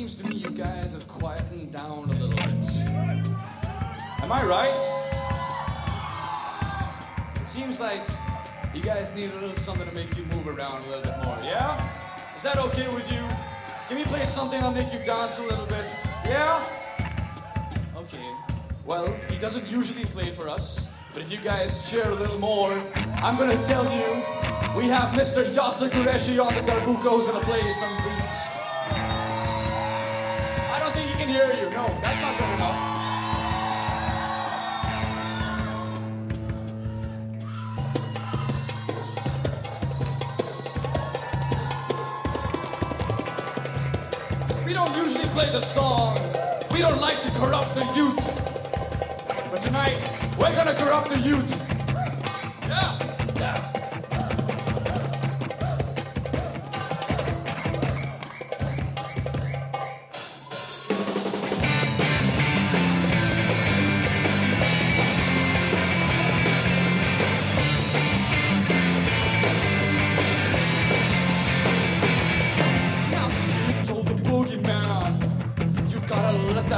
seems to me you guys have quietened down a little bit. Am I right? It seems like you guys need a little something to make you move around a little bit more, yeah? Is that okay with you? Can we play something that'll make you dance a little bit? Yeah? Okay. Well, he doesn't usually play for us, but if you guys cheer a little more, I'm gonna tell you we have Mr. Yasir Qureshi on the barbukos gonna play some. hear you. No, that's not good enough. play the song. We don't like to corrupt the youth. But tonight, we're gonna corrupt the youth. Yeah, yeah.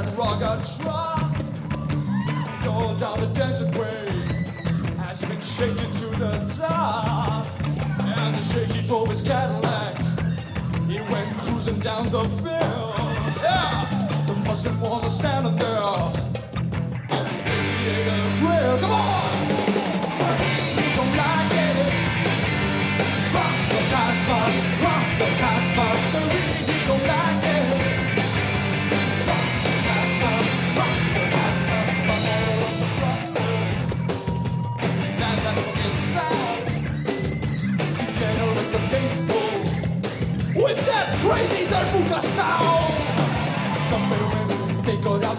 that a track. Go down the desert way has been shaken to the top. And the shaky drove his Cadillac. He went cruising down the field. Yeah, the Mustang was standing there. On the radiator grill. Come on!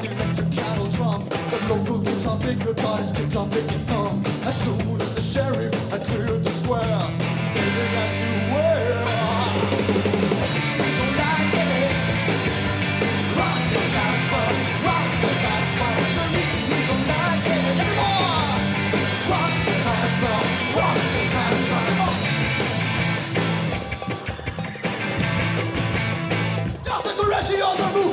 electric cattle drum. The local guitar your God is tipped on big. As soon as the sheriff had cleared the square, baby, that's you where. Don't like it. Rock the rock the don't like it anymore. Rock the rock the on the.